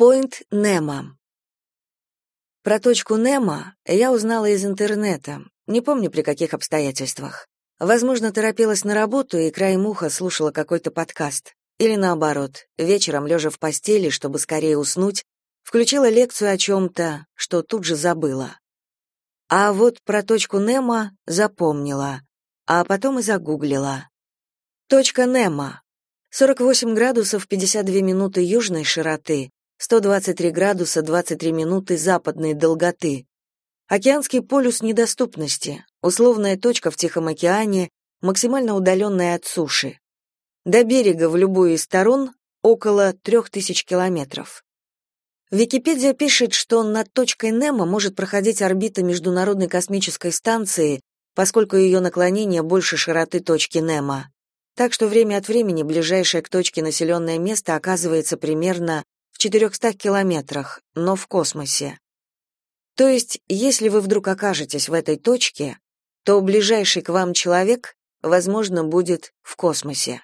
Пойнт Немо. Про точку Немо я узнала из интернета, не помню при каких обстоятельствах. Возможно, торопилась на работу и краем уха слушала какой-то подкаст. Или наоборот, вечером, лежа в постели, чтобы скорее уснуть, включила лекцию о чем-то, что тут же забыла. А вот про точку Немо запомнила, а потом и загуглила. Точка Немо. 48 градусов 52 минуты южной широты, 123 градуса 23 минуты западной долготы. Океанский полюс недоступности, условная точка в Тихом океане, максимально удаленная от суши. До берега в любую из сторон около 3000 километров. Википедия пишет, что над точкой Немо может проходить орбита Международной космической станции, поскольку ее наклонение больше широты точки Немо. Так что время от времени ближайшее к точке населенное место оказывается примерно 400 километрах, но в космосе. То есть, если вы вдруг окажетесь в этой точке, то ближайший к вам человек, возможно, будет в космосе.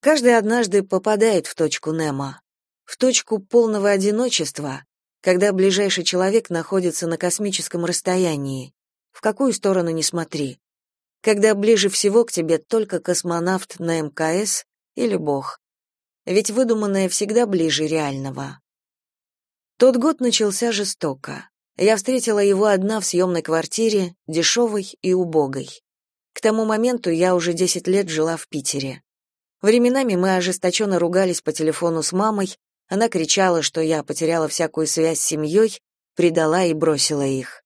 Каждый однажды попадает в точку Немо, в точку полного одиночества, когда ближайший человек находится на космическом расстоянии, в какую сторону ни смотри, когда ближе всего к тебе только космонавт на МКС или Бог, ведь выдуманное всегда ближе реального. Тот год начался жестоко. Я встретила его одна в съемной квартире, дешевой и убогой. К тому моменту я уже 10 лет жила в Питере. Временами мы ожесточенно ругались по телефону с мамой, она кричала, что я потеряла всякую связь с семьей, предала и бросила их.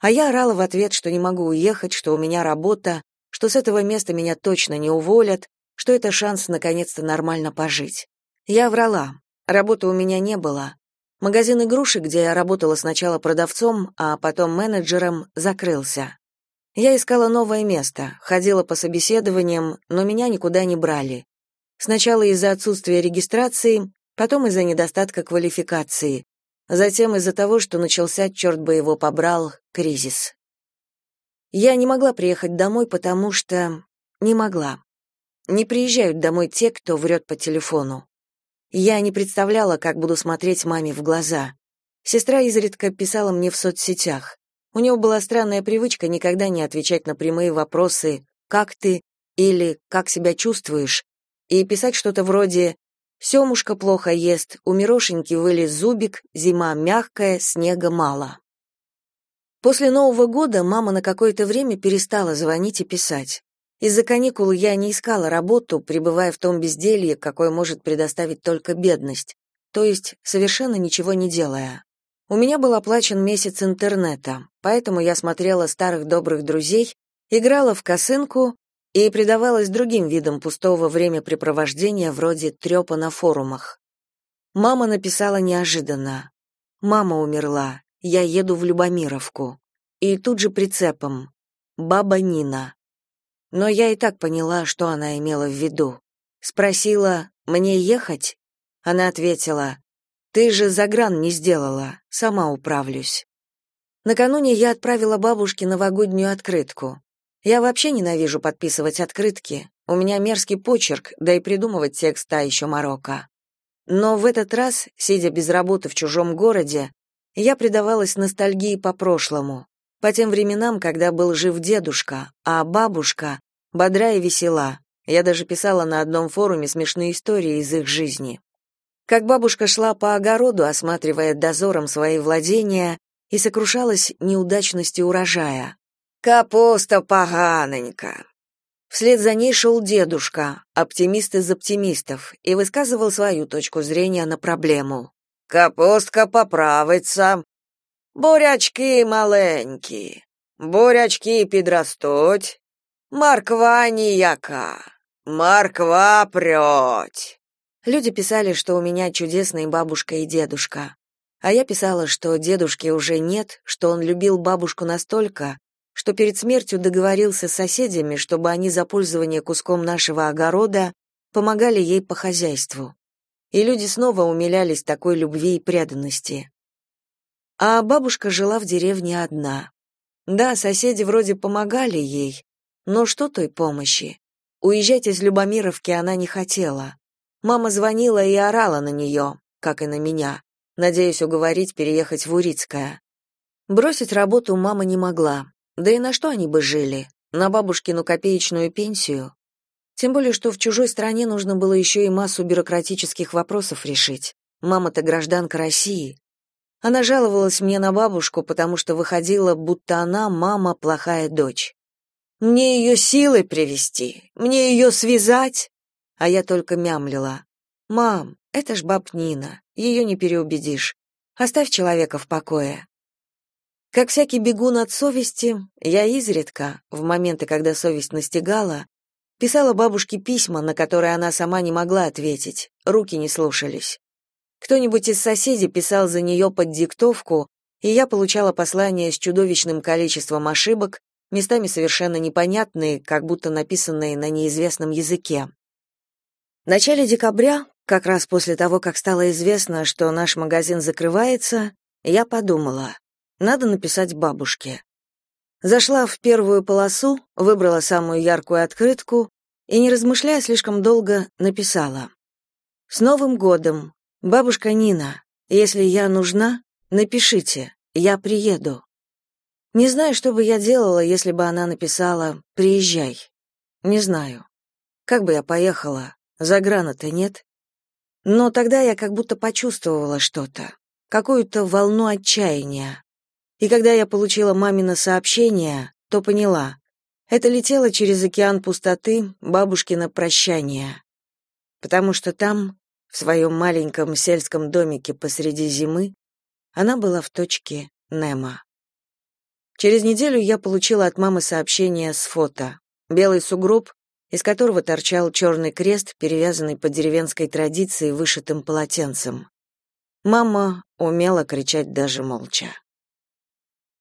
А я орала в ответ, что не могу уехать, что у меня работа, что с этого места меня точно не уволят, что это шанс наконец-то нормально пожить. Я врала. Работы у меня не было. Магазин игрушек, где я работала сначала продавцом, а потом менеджером, закрылся. Я искала новое место, ходила по собеседованиям, но меня никуда не брали. Сначала из-за отсутствия регистрации, потом из-за недостатка квалификации, затем из-за того, что начался, черт бы его побрал, кризис. Я не могла приехать домой, потому что... не могла. Не приезжают домой те, кто врет по телефону. Я не представляла, как буду смотреть маме в глаза. Сестра изредка писала мне в соцсетях. У нее была странная привычка никогда не отвечать на прямые вопросы «как ты?» или «как себя чувствуешь?» и писать что-то вроде «Семушка плохо ест, у Мирошеньки вылез зубик, зима мягкая, снега мало». После Нового года мама на какое-то время перестала звонить и писать. Из-за каникул я не искала работу, пребывая в том безделье, какое может предоставить только бедность, то есть совершенно ничего не делая. У меня был оплачен месяц интернета, поэтому я смотрела старых добрых друзей, играла в косынку и предавалась другим видам пустого времяпрепровождения вроде трёпа на форумах. Мама написала неожиданно. «Мама умерла, я еду в Любомировку». И тут же прицепом. «Баба Нина» но я и так поняла, что она имела в виду. Спросила, мне ехать? Она ответила, ты же загран не сделала, сама управлюсь. Накануне я отправила бабушке новогоднюю открытку. Я вообще ненавижу подписывать открытки, у меня мерзкий почерк, да и придумывать текст та еще морока. Но в этот раз, сидя без работы в чужом городе, я предавалась ностальгии по прошлому, по тем временам, когда был жив дедушка, а бабушка бодра и весела. Я даже писала на одном форуме смешные истории из их жизни. Как бабушка шла по огороду, осматривая дозором свои владения, и сокрушалась неудачностью урожая. «Капуста поганенька!» Вслед за ней шел дедушка, оптимист из оптимистов, и высказывал свою точку зрения на проблему. «Капустка поправится. Бурячки маленькі, бурячки підростуть, Морква ніяка, морква прёть. Люди писали, что у меня чудесные бабушка и дедушка. А я писала, что дедушки уже нет, что он любил бабушку настолько, что перед смертью договорился с соседями, чтобы они за пользование куском нашего огорода помогали ей по хозяйству. И люди снова умилялись такой любви и преданности. А бабушка жила в деревне одна. Да, соседи вроде помогали ей, но что той помощи? Уезжать из Любомировки она не хотела. Мама звонила и орала на нее. как и на меня, надеясь уговорить переехать в Урицкое. Бросить работу мама не могла. Да и на что они бы жили? На бабушкину копеечную пенсию? Тем более, что в чужой стране нужно было еще и массу бюрократических вопросов решить. Мама-то гражданка России. Она жаловалась мне на бабушку, потому что выходила, будто она, мама, плохая дочь. Мне ее силой привести, мне ее связать. А я только мямлила. Мам, это ж баб Нина, ее не переубедишь. Оставь человека в покое. Как всякий бегун от совести, я изредка, в моменты, когда совесть настигала, писала бабушке письма, на которые она сама не могла ответить, руки не слушались. Кто-нибудь из соседей писал за нее под диктовку, и я получала послания с чудовищным количеством ошибок, местами совершенно непонятные, как будто написанные на неизвестном языке. В начале декабря, как раз после того, как стало известно, что наш магазин закрывается, я подумала, надо написать бабушке. Зашла в первую полосу, выбрала самую яркую открытку и, не размышляя слишком долго, написала. «С Новым годом! Бабушка Нина, если я нужна, напишите, я приеду». Не знаю, что бы я делала, если бы она написала «приезжай». Не знаю. Как бы я поехала, за грана-то нет. Но тогда я как будто почувствовала что-то, какую-то волну отчаяния. И когда я получила мамино сообщение, то поняла. Это летело через океан пустоты бабушкино прощание. Потому что там, в своем маленьком сельском домике посреди зимы, она была в точке Немо. Через неделю я получила от мамы сообщение с фото. Белый сугроб, из которого торчал черный крест, перевязанный по деревенской традиции вышитым полотенцем. Мама умела кричать даже молча.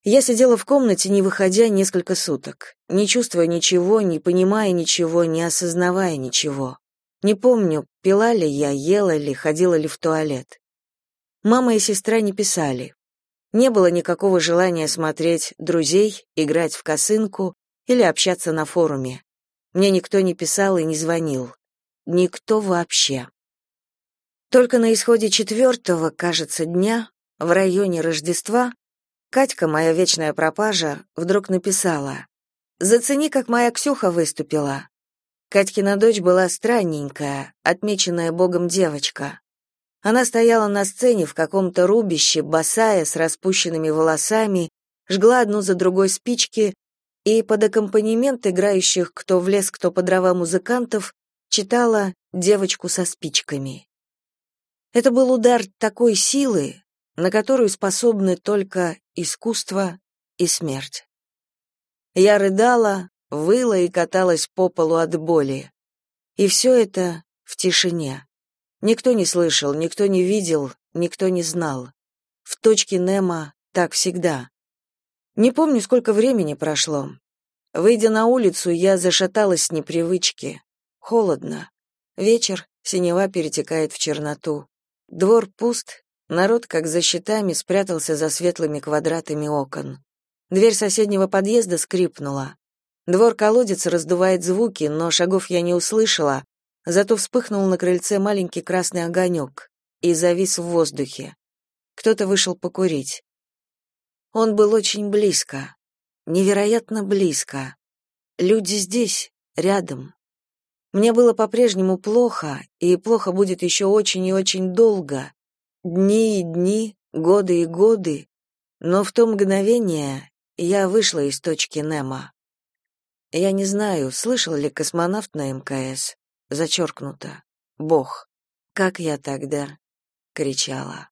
Я сидела в комнате, не выходя несколько суток, не чувствуя ничего, не понимая ничего, не осознавая ничего. Не помню, пила ли я, ела ли, ходила ли в туалет. Мама и сестра не писали. Не было никакого желания смотреть друзей, играть в косынку или общаться на форуме. Мне никто не писал и не звонил. Никто вообще. Только на исходе четвертого, кажется, дня, в районе Рождества, Катька, моя вечная пропажа, вдруг написала. «Зацени, как моя Ксюха выступила». Катькина дочь была странненькая, отмеченная Богом девочка. Она стояла на сцене в каком-то рубище, босая, с распущенными волосами, жгла одну за другой спички и под аккомпанемент играющих кто в лес, кто по дрова музыкантов читала «Девочку со спичками». Это был удар такой силы, на которую способны только искусство и смерть. Я рыдала, выла и каталась по полу от боли. И все это в тишине. Никто не слышал, никто не видел, никто не знал. В точке Немо так всегда. Не помню, сколько времени прошло. Выйдя на улицу, я зашаталась с непривычки. Холодно. Вечер, синева перетекает в черноту. Двор пуст, народ, как за щитами, спрятался за светлыми квадратами окон. Дверь соседнего подъезда скрипнула. Двор-колодец раздувает звуки, но шагов я не услышала, зато вспыхнул на крыльце маленький красный огонек и завис в воздухе. Кто-то вышел покурить. Он был очень близко, невероятно близко. Люди здесь, рядом. Мне было по-прежнему плохо, и плохо будет еще очень и очень долго. Дни и дни, годы и годы. Но в то мгновение я вышла из точки Немо. Я не знаю, слышал ли космонавт на МКС. Зачеркнуто. Бог. Как я тогда кричала.